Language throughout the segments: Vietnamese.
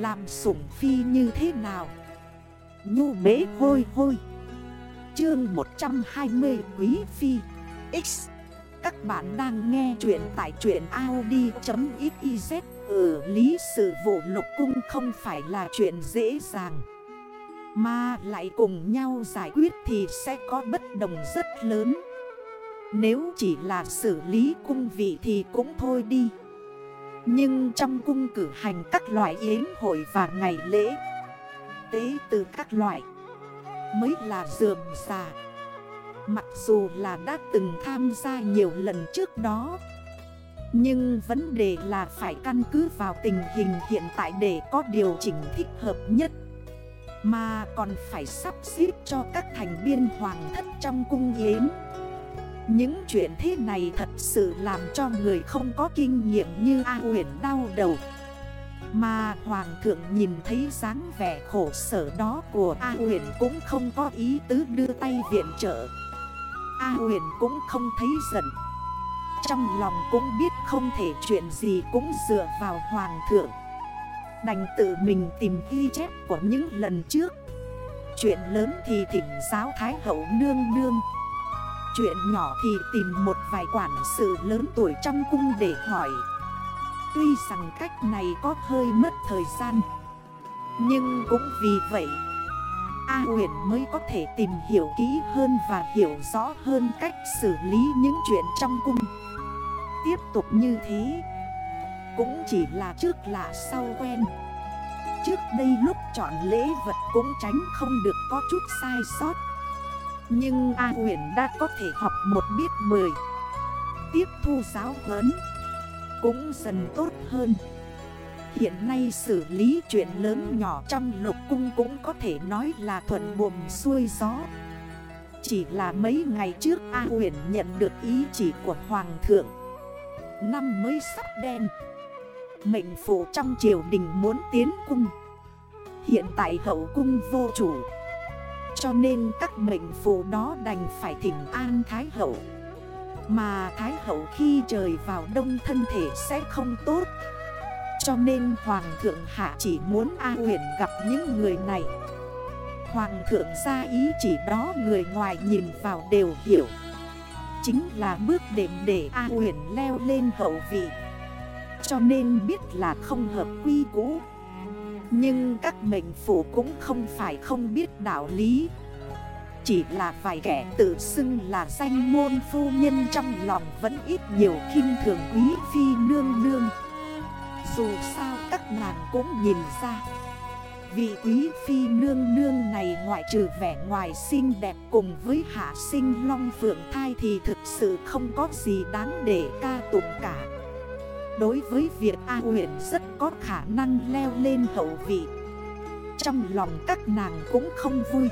Làm sủng phi như thế nào? Nhu bế hôi hôi. Chương 120 Quý Phi X. Các bạn đang nghe chuyện tại chuyện Audi.xyz ở lý sự vụ lục cung không phải là chuyện dễ dàng. Mà lại cùng nhau giải quyết thì sẽ có bất đồng rất lớn. Nếu chỉ là xử lý cung vị thì cũng thôi đi. Nhưng trong cung cử hành các loại yến hội và ngày lễ, Tế từ các loại Mới là dườm xà Mặc dù là đã từng tham gia nhiều lần trước đó, Nhưng vấn đề là phải căn cứ vào tình hình hiện tại để có điều chỉnh thích hợp nhất, Mà còn phải sắp xếp cho các thành viên hoàng thất trong cung yến. Những chuyện thế này thật sự làm cho người không có kinh nghiệm như A huyền đau đầu. Mà hoàng thượng nhìn thấy dáng vẻ khổ sở đó của A huyền cũng không có ý tứ đưa tay viện trợ. A huyền cũng không thấy giận. Trong lòng cũng biết không thể chuyện gì cũng dựa vào hoàng thượng. Đành tự mình tìm ghi chép của những lần trước. Chuyện lớn thì thỉnh giáo Thái hậu nương nương. Chuyện nhỏ thì tìm một vài quản sự lớn tuổi trong cung để hỏi. Tuy rằng cách này có hơi mất thời gian, Nhưng cũng vì vậy, A huyền mới có thể tìm hiểu kỹ hơn và hiểu rõ hơn cách xử lý những chuyện trong cung. Tiếp tục như thế, Cũng chỉ là trước là sau quen. Trước đây lúc chọn lễ vật cũng tránh không được có chút sai sót. Nhưng A huyền đã có thể học một biết mười. Tiếp thu giáo huấn Cũng dần tốt hơn. Hiện nay xử lý chuyện lớn nhỏ trong lục cung cũng có thể nói là thuận buồm xuôi gió. Chỉ là mấy ngày trước A huyền nhận được ý chỉ của Hoàng thượng. Năm mới sắp đen. Mệnh phụ trong triều đình muốn tiến cung. Hiện tại hậu cung vô chủ. Cho nên các mệnh phụ đó đành phải thỉnh an Thái hậu. Mà Thái hậu khi trời vào đông thân thể sẽ không tốt. Cho nên Hoàng thượng Hạ chỉ muốn A huyền gặp những người này. Hoàng thượng ra ý chỉ đó người ngoài nhìn vào đều hiểu. Chính là bước đệm để A huyền leo lên hậu vị. Cho nên biết là không hợp quy cũ. Nhưng các mệnh phủ cũng không phải không biết đạo lý Chỉ là vài kẻ tự xưng là danh môn phu nhân trong lòng vẫn ít nhiều khinh thường quý phi nương nương dù sao các nàng cũng nhìn ra Vị quý phi nương nương này ngoại trừ vẻ ngoài xinh đẹp cùng với hạ sinh long phượng thai thì thực sự không có gì đáng để ca tụng cả. Đối với việc A huyện rất có khả năng leo lên hậu vị. Trong lòng các nàng cũng không vui.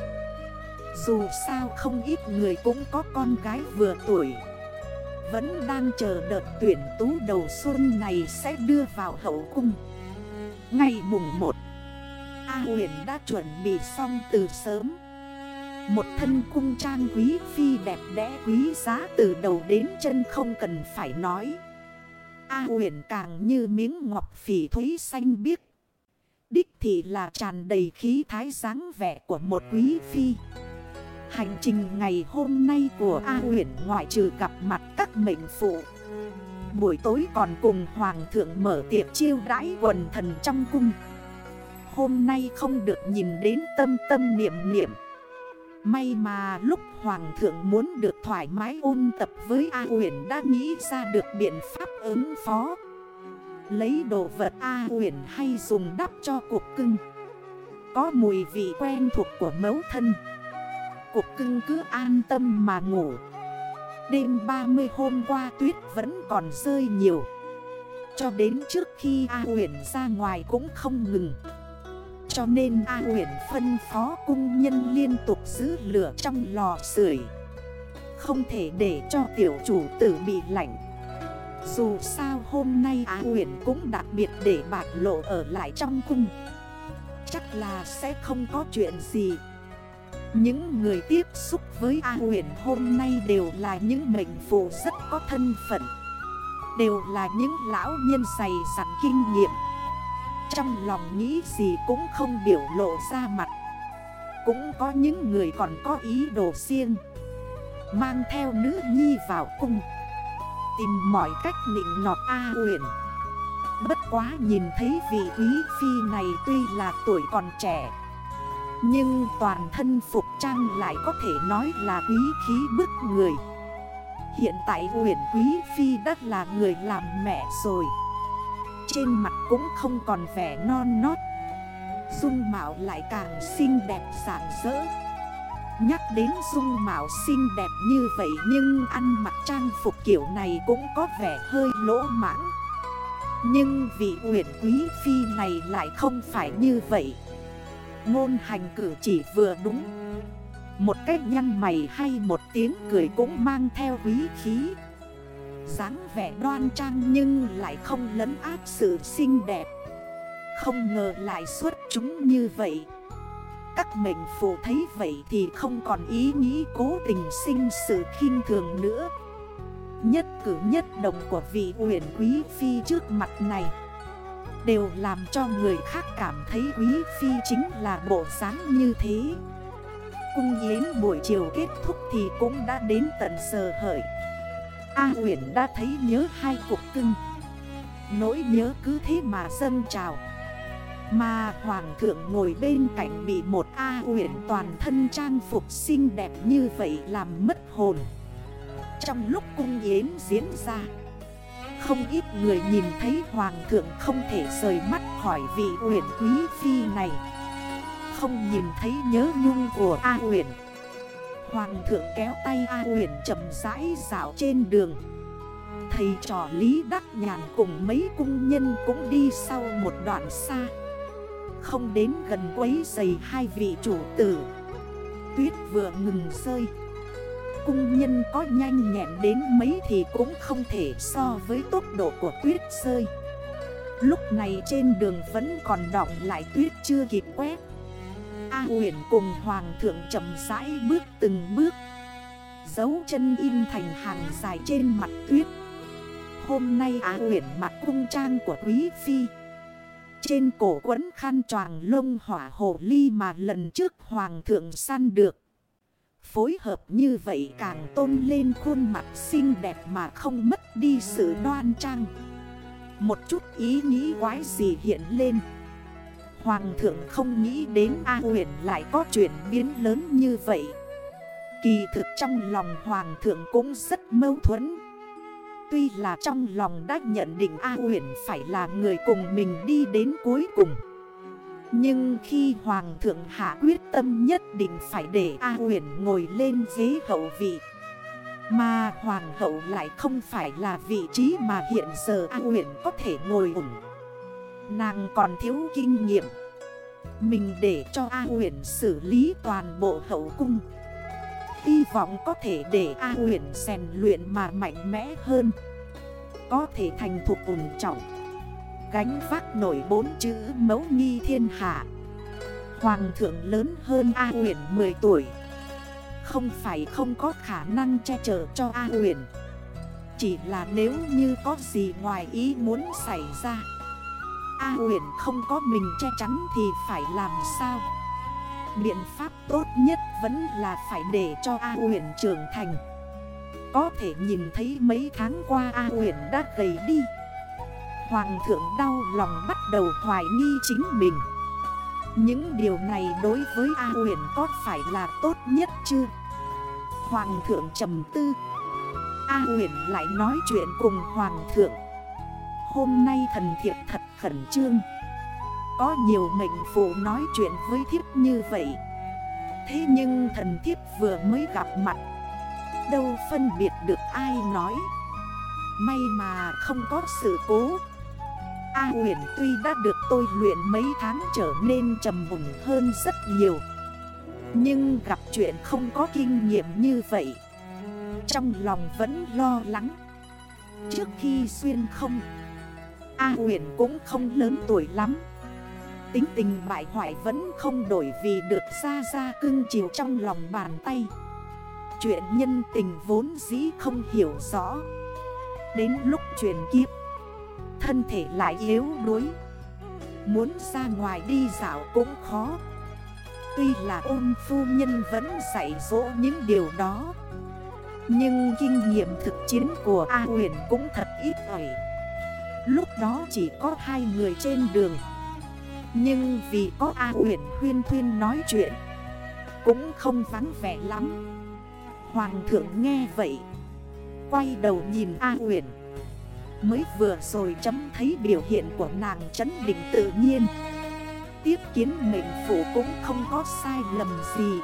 Dù sao không ít người cũng có con gái vừa tuổi. Vẫn đang chờ đợt tuyển tú đầu xuân này sẽ đưa vào hậu cung Ngày mùng 1 A huyền đã chuẩn bị xong từ sớm Một thân cung trang quý phi đẹp đẽ quý giá từ đầu đến chân không cần phải nói A huyền càng như miếng ngọc phỉ thúy xanh biếc. Đích thì là tràn đầy khí thái dáng vẻ của một quý phi. Hành trình ngày hôm nay của A huyền ngoại trừ gặp mặt các mệnh phụ. Buổi tối còn cùng Hoàng thượng mở tiệc chiêu đãi quần thần trong cung. Hôm nay không được nhìn đến tâm tâm niệm niệm. May mà lúc Hoàng thượng muốn được thoải mái ôn tập với A huyền đã nghĩ ra được biện pháp ứng phó. Lấy đồ vật A huyền hay dùng đắp cho cuộc cưng. Có mùi vị quen thuộc của mấu thân. Cục cưng cứ an tâm mà ngủ. Đêm 30 hôm qua tuyết vẫn còn rơi nhiều. Cho đến trước khi A huyền ra ngoài cũng không ngừng. Cho nên A huyền phân phó cung nhân liên tục giữ lửa trong lò sưởi. Không thể để cho tiểu chủ tử bị lạnh. Dù sao hôm nay A huyền cũng đặc biệt để bạc lộ ở lại trong cung. Chắc là sẽ không có chuyện gì. Những người tiếp xúc với A huyền hôm nay đều là những mệnh phụ rất có thân phận. Đều là những lão nhân dày dặn kinh nghiệm. Trong lòng nghĩ gì cũng không biểu lộ ra mặt. Cũng có những người còn có ý đồ riêng. Mang theo nữ nhi vào cung. Tìm mọi cách nịnh nọt A huyền Bất quá nhìn thấy vị quý phi này tuy là tuổi còn trẻ, Nhưng toàn thân phục trang lại có thể nói là quý khí bức người. Hiện tại huyền quý phi đã là người làm mẹ rồi. Trên mặt cũng không còn vẻ non nót. Dung mạo lại càng xinh đẹp sảng rỡ. Nhắc đến dung mạo xinh đẹp như vậy nhưng ăn mặc trang phục kiểu này cũng có vẻ hơi lỗ mãn Nhưng vị uyển quý phi này lại không phải như vậy. Ngôn hành cử chỉ vừa đúng. Một cách nhăn mày hay một tiếng cười cũng mang theo quý khí dáng vẻ đoan trang nhưng lại không lấn áp sự xinh đẹp. Không ngờ lại xuất chúng như vậy. Các mệnh phụ thấy vậy thì không còn ý nghĩ cố tình sinh sự khinh thường nữa. Nhất cử nhất động của vị huyền quý phi trước mặt này Đều làm cho người khác cảm thấy quý phi chính là bộ dáng như thế. Cung yến buổi chiều kết thúc thì cũng đã đến tận giờ hợi. A huyền đã thấy nhớ hai cục cưng. Nỗi nhớ cứ thế mà dâng trào. Mà hoàng thượng ngồi bên cạnh bị một A huyền toàn thân trang phục xinh đẹp như vậy làm mất hồn. Trong lúc cung yến diễn ra, Không ít người nhìn thấy hoàng thượng không thể rời mắt khỏi vị huyền quý phi này. Không nhìn thấy nhớ nhung của A huyền Hoàng thượng kéo tay A huyền chậm rãi dạo trên đường. Thầy trò Lý Đắc Nhàn cùng mấy cung nhân cũng đi sau một đoạn xa. Không đến gần quấy giày hai vị chủ tử. Tuyết vừa ngừng rơi. Cung nhân có nhanh nhẹn đến mấy thì cũng không thể so với tốc độ của tuyết rơi. Lúc này trên đường vẫn còn đọng lại tuyết chưa kịp quét. A Uyển cùng hoàng thượng chậm rãi bước từng bước Dấu chân in thành hàng dài trên mặt tuyết Hôm nay A Uyển mặc cung trang của quý phi trên cổ quấn khăn choàng lông hỏa hồ ly mà lần trước hoàng thượng săn được. Phối hợp như vậy càng tôn lên khuôn mặt xinh đẹp mà không mất đi sự đoan trang. Một chút ý nghĩ quái gì hiện lên. Hoàng thượng không nghĩ đến A huyền lại có chuyện biến lớn như vậy. Kỳ thực trong lòng hoàng thượng cũng rất mâu thuẫn. Tuy là trong lòng đã nhận định A huyền phải là người cùng mình đi đến cuối cùng Nhưng khi Hoàng thượng hạ quyết tâm nhất định phải để A huyền ngồi lên ghế hậu vị Mà Hoàng hậu lại không phải là vị trí mà hiện giờ A huyền có thể ngồi ủng Nàng còn thiếu kinh nghiệm. Mình để cho A huyền xử lý toàn bộ hậu cung. Hy vọng có thể để A huyền rèn luyện mà mạnh mẽ hơn. Có thể thành thục ủng trọng. Gánh vác nổi bốn chữ mẫu nghi thiên hạ. Hoàng thượng lớn hơn A huyền 10 tuổi. Không phải không có khả năng che chở cho A huyền Chỉ là nếu như có gì ngoài ý muốn xảy ra. A huyền không có mình che chắn thì phải làm sao? Biện pháp tốt nhất vẫn là phải để cho A huyền trưởng thành. Có thể nhìn thấy mấy tháng qua A huyền đã gầy đi. Hoàng thượng đau lòng bắt đầu hoài nghi chính mình. Những điều này đối với A huyền có phải là tốt nhất chưa? Hoàng thượng trầm tư. A huyền lại nói chuyện cùng Hoàng thượng. Hôm nay thần thiệp thật khẩn trương. Có nhiều mệnh phụ nói chuyện với thiếp như vậy. Thế nhưng thần thiếp vừa mới gặp mặt. Đâu phân biệt được ai nói. May mà không có sự cố. A huyền tuy đã được tôi luyện mấy tháng trở nên trầm mùng hơn rất nhiều. Nhưng gặp chuyện không có kinh nghiệm như vậy. Trong lòng vẫn lo lắng. Trước khi xuyên không A huyền cũng không lớn tuổi lắm. Tính tình bại hoại vẫn không đổi vì được ra ra cưng chiều trong lòng bàn tay. Chuyện nhân tình vốn dĩ không hiểu rõ. Đến lúc chuyển kiếp, Thân thể lại yếu đuối. Muốn ra ngoài đi dạo cũng khó. Tuy là ôn phu nhân vẫn dạy dỗ những điều đó. Nhưng kinh nghiệm thực chiến của A huyền cũng thật ít ỏi. Lúc đó chỉ có hai người trên đường. Nhưng vì có A huyền huyên thuyên nói chuyện, Cũng không vắng vẻ lắm. Hoàng thượng nghe vậy, Quay đầu nhìn A huyền. Mới vừa rồi chấm thấy biểu hiện của nàng chấn định tự nhiên. Tiếp kiến mệnh phủ cũng không có sai lầm gì.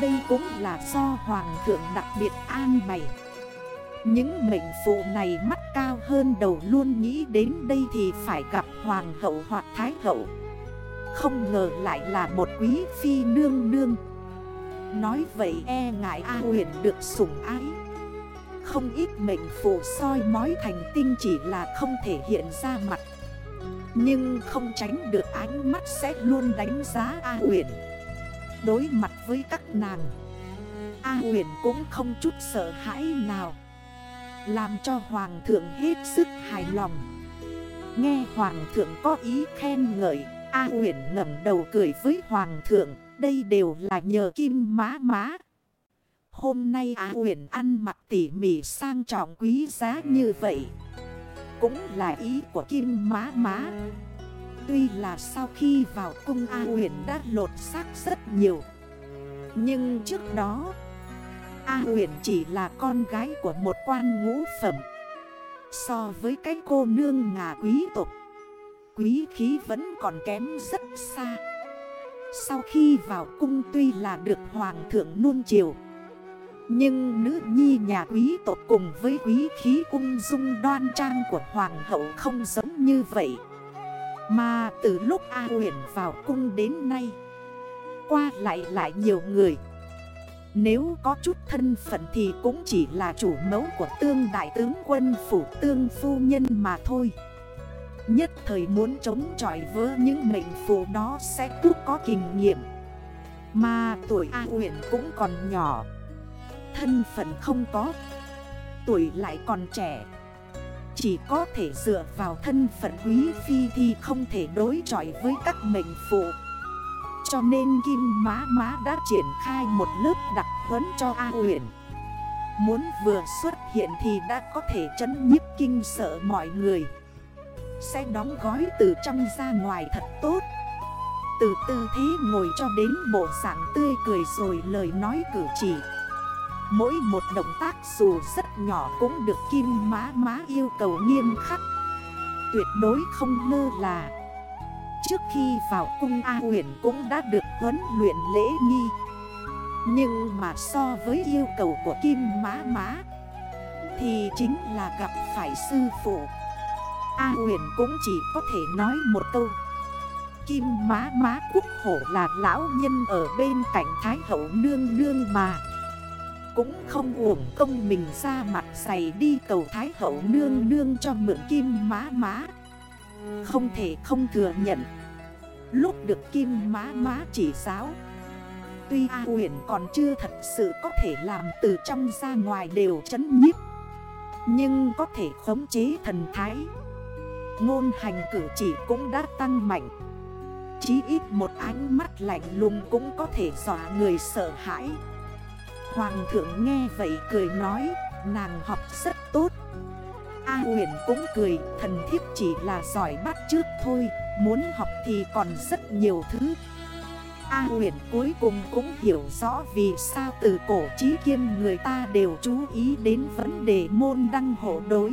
Đây cũng là do Hoàng thượng đặc biệt an bày. Những mệnh phụ này mắt hơn đầu luôn nghĩ đến đây thì phải gặp Hoàng hậu hoặc Thái hậu. Không ngờ lại là một quý phi nương nương. Nói vậy e ngại A huyền được sủng ái. Không ít mệnh phụ soi mói thành tinh chỉ là không thể hiện ra mặt. Nhưng không tránh được ánh mắt sẽ luôn đánh giá A huyền Đối mặt với các nàng, A huyền cũng không chút sợ hãi nào. Làm cho Hoàng thượng hết sức hài lòng Nghe Hoàng thượng có ý khen ngợi, A huyền ngẩng đầu cười với Hoàng thượng, đây đều là nhờ kim má má. Hôm nay Á Uyển ăn mặc tỉ mỉ sang trọng quý giá như vậy. Cũng là ý của kim má má. Tuy là sau khi vào cung A Uyển đã lột xác rất nhiều. Nhưng trước đó A huyền chỉ là con gái của một quan ngũ phẩm. So với cái cô nương ngà quý tộc, Quý khí vẫn còn kém rất xa sau khi vào cung tuy là được hoàng thượng nuông chiều, Nhưng nữ nhi nhà quý tộc cùng với quý khí ung dung đoan trang của hoàng hậu không giống như vậy Mà từ lúc A huyền vào cung đến nay, Qua lại lại nhiều người nếu có chút thân phận thì cũng chỉ là chủ mẫu của tương đại tướng quân phủ tương phu nhân mà thôi. Nhất thời muốn chống chọi với những mệnh phụ đó sẽ cũng có kinh nghiệm. Mà tuổi A huyện cũng còn nhỏ. Thân phận không có. Tuổi lại còn trẻ. Chỉ có thể dựa vào thân phận quý phi thì không thể đối chọi với các mệnh phụ cho nên Kim Má Má đã triển khai một lớp đặc huấn cho A huyện Muốn vừa xuất hiện thì đã có thể chấn nhiếp kinh sợ mọi người. Sẽ đóng gói từ trong ra ngoài thật tốt. Từ tư thế ngồi cho đến bộ dạng tươi cười rồi lời nói cử chỉ. Mỗi một động tác dù rất nhỏ cũng được kim má má yêu cầu nghiêm khắc. Tuyệt đối không lơ là. Trước khi vào cung A huyền cũng đã được huấn luyện lễ nghi. Nhưng mà so với yêu cầu của kim má má Thì chính là gặp phải sư phụ. A huyền cũng chỉ có thể nói một câu. Kim má má quốc hổ là lão nhân ở bên cạnh Thái hậu nương nương mà. Cũng không uổng công mình ra mặt giày đi cầu Thái hậu nương nương cho mượn kim má má Không thể không thừa nhận Lúc được kim má má chỉ giáo, Tuy A huyền còn chưa thật sự có thể làm từ trong ra ngoài đều chấn nhiếp, Nhưng có thể khống chế thần thái. Ngôn hành cử chỉ cũng đã tăng mạnh. Chí ít một ánh mắt lạnh lùng cũng có thể dọa người sợ hãi. Hoàng thượng nghe vậy cười nói, Nàng học rất tốt. A huyền cũng cười, Thần thiếp chỉ là giỏi bắt trước thôi. Muốn học thì còn rất nhiều thứ. A huyền cuối cùng cũng hiểu rõ vì sao từ cổ chí kiêm người ta đều chú ý đến vấn đề môn đăng hộ đối.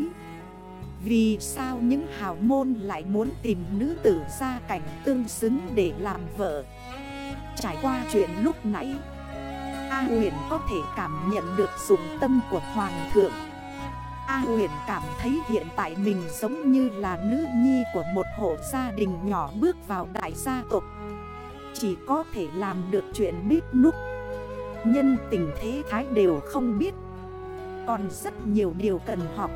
Vì sao những hào môn lại muốn tìm nữ tử gia cảnh tương xứng để làm vợ? Trải qua chuyện lúc nãy, A huyền có thể cảm nhận được dụng tâm của Hoàng thượng. A huyền cảm thấy hiện tại mình giống như là nữ nhi của một hộ gia đình nhỏ bước vào đại gia tộc. Chỉ có thể làm được chuyện biết núc, Nhân tình thế thái đều không biết. Còn rất nhiều điều cần học.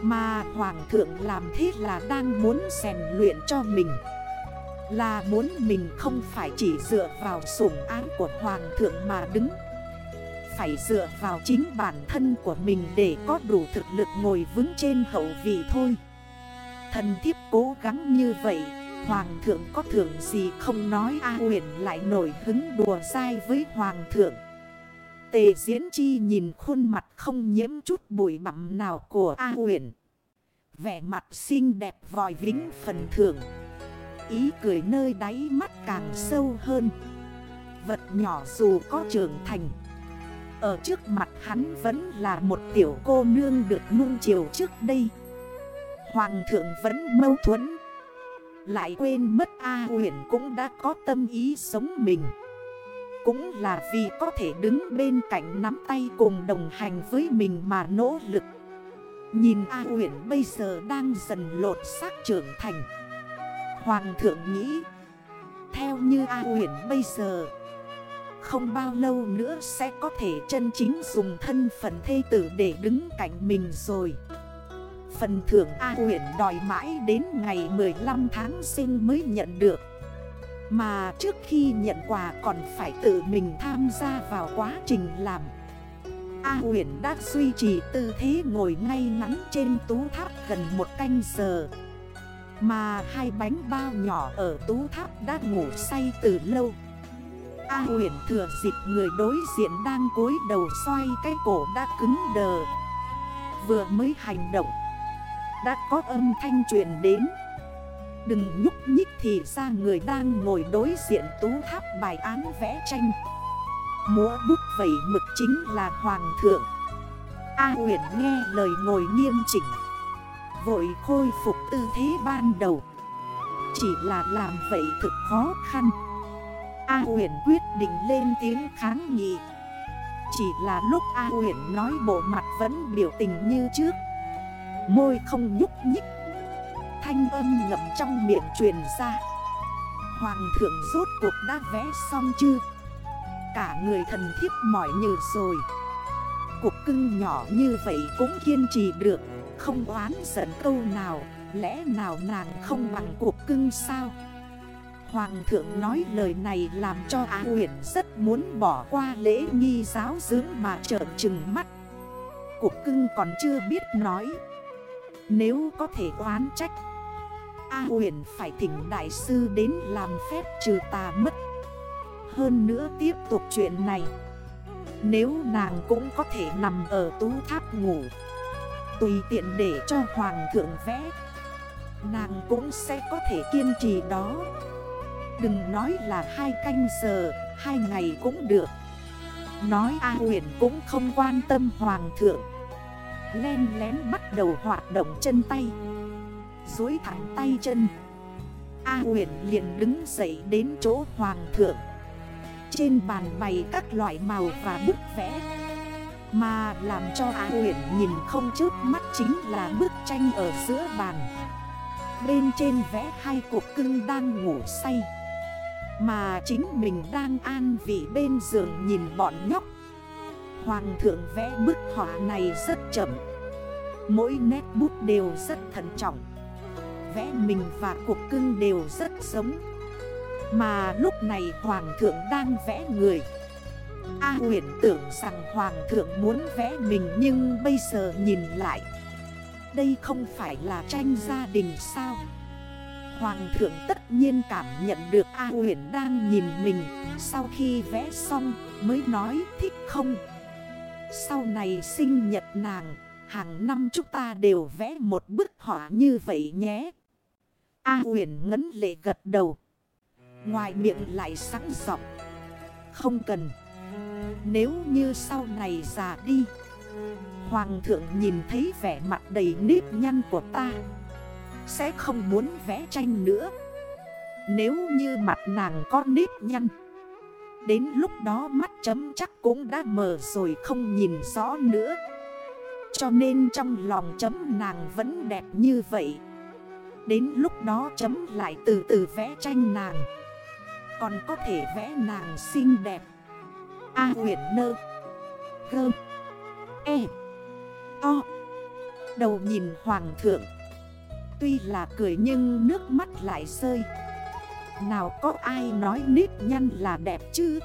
Mà Hoàng thượng làm thế là đang muốn rèn luyện cho mình. Là muốn mình không phải chỉ dựa vào sủng ái của Hoàng thượng mà đứng phải dựa vào chính bản thân của mình để có đủ thực lực ngồi vững trên hậu vị thôi. Thần thiếp cố gắng như vậy, Hoàng thượng có thưởng gì không nói A huyền lại nổi hứng đùa sai với Hoàng thượng. Tề diễn chi nhìn khuôn mặt không nhiễm chút bụi bặm nào của A huyền Vẻ mặt xinh đẹp vòi vĩnh phần thưởng. Ý cười nơi đáy mắt càng sâu hơn. Vật nhỏ dù có trưởng thành ở trước mặt hắn vẫn là một tiểu cô nương được nuông chiều trước đây. Hoàng thượng vẫn mâu thuẫn. Lại quên mất A huyền cũng đã có tâm ý sống mình. Cũng là vì có thể đứng bên cạnh nắm tay cùng đồng hành với mình mà nỗ lực. Nhìn A huyền bây giờ đang dần lột xác trưởng thành. Hoàng thượng nghĩ, Theo như A huyền bây giờ không bao lâu nữa sẽ có thể chân chính dùng thân phận thê tử để đứng cạnh mình rồi. Phần thưởng A huyện đòi mãi đến ngày 15 tháng sinh mới nhận được. Mà trước khi nhận quà còn phải tự mình tham gia vào quá trình làm. A huyện đã duy trì tư thế ngồi ngay ngắn trên tú tháp gần một canh giờ. Mà hai bánh bao nhỏ ở tú tháp đã ngủ say từ lâu. A huyền thừa dịp người đối diện đang cúi đầu xoay cái cổ đã cứng đờ. Vừa mới hành động, đã có âm thanh truyền đến. Đừng nhúc nhích thì ra người đang ngồi đối diện tú tháp bài án vẽ tranh. Múa bút vẩy mực chính là Hoàng thượng. A huyền nghe lời ngồi nghiêm chỉnh, Vội khôi phục tư thế ban đầu. Chỉ là làm vậy thực khó khăn. A huyền quyết định lên tiếng kháng nghị. Chỉ là lúc A huyền nói bộ mặt vẫn biểu tình như trước. Môi không nhúc nhích. Thanh âm ngậm trong miệng truyền ra. Hoàng thượng rốt cuộc đã vẽ xong chưa? Cả người thần thiếp mỏi như rồi. Cuộc cưng nhỏ như vậy cũng kiên trì được. Không oán giận câu nào. Lẽ nào nàng không bằng cuộc cưng sao? Hoàng thượng nói lời này làm cho Á huyền rất muốn bỏ qua lễ nghi giáo dưỡng mà trợn trừng mắt. Cục cưng còn chưa biết nói. Nếu có thể oán trách, A huyền phải thỉnh đại sư đến làm phép trừ tà mất. Hơn nữa tiếp tục chuyện này, Nếu nàng cũng có thể nằm ở tú tháp ngủ, Tùy tiện để cho hoàng thượng vẽ, Nàng cũng sẽ có thể kiên trì đó. Đừng nói là hai canh giờ, hai ngày cũng được. Nói A huyền cũng không quan tâm hoàng thượng. Len lén bắt đầu hoạt động chân tay. Dối thẳng tay chân. A huyền liền đứng dậy đến chỗ hoàng thượng. Trên bàn bày các loại màu và bức vẽ. Mà làm cho A huyền nhìn không trước mắt chính là bức tranh ở giữa bàn. Bên trên vẽ hai cục cưng đang ngủ say. Mà chính mình đang an vị bên giường nhìn bọn nhóc. Hoàng thượng vẽ bức họa này rất chậm. Mỗi nét bút đều rất thận trọng. Vẽ mình và cuộc cưng đều rất giống. Mà lúc này Hoàng thượng đang vẽ người. A huyền tưởng rằng Hoàng thượng muốn vẽ mình Nhưng bây giờ nhìn lại. Đây không phải là tranh gia đình sao? Hoàng thượng tất nhiên cảm nhận được A huyền đang nhìn mình Sau khi vẽ xong mới nói thích không sau này sinh nhật nàng, hàng năm chúng ta đều vẽ một bức họa như vậy nhé. A huyền ngấn lệ gật đầu. Ngoài miệng lại sẵn giọng Không cần. Nếu như sau này già đi. Hoàng thượng nhìn thấy vẻ mặt đầy nếp nhăn của ta. Sẽ không muốn vẽ tranh nữa. Nếu như mặt nàng có nếp nhăn. Đến lúc đó mắt chấm chắc cũng đã mở rồi không nhìn rõ nữa. Cho nên trong lòng chấm nàng vẫn đẹp như vậy. Đến lúc đó chấm lại từ từ vẽ tranh nàng. Còn có thể vẽ nàng xinh đẹp. A huyện nơ. Gơ. E. To Đầu nhìn hoàng thượng. Tuy là cười nhưng nước mắt lại rơi. Nào có ai nói nít nhăn là đẹp chứ?